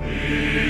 Amen.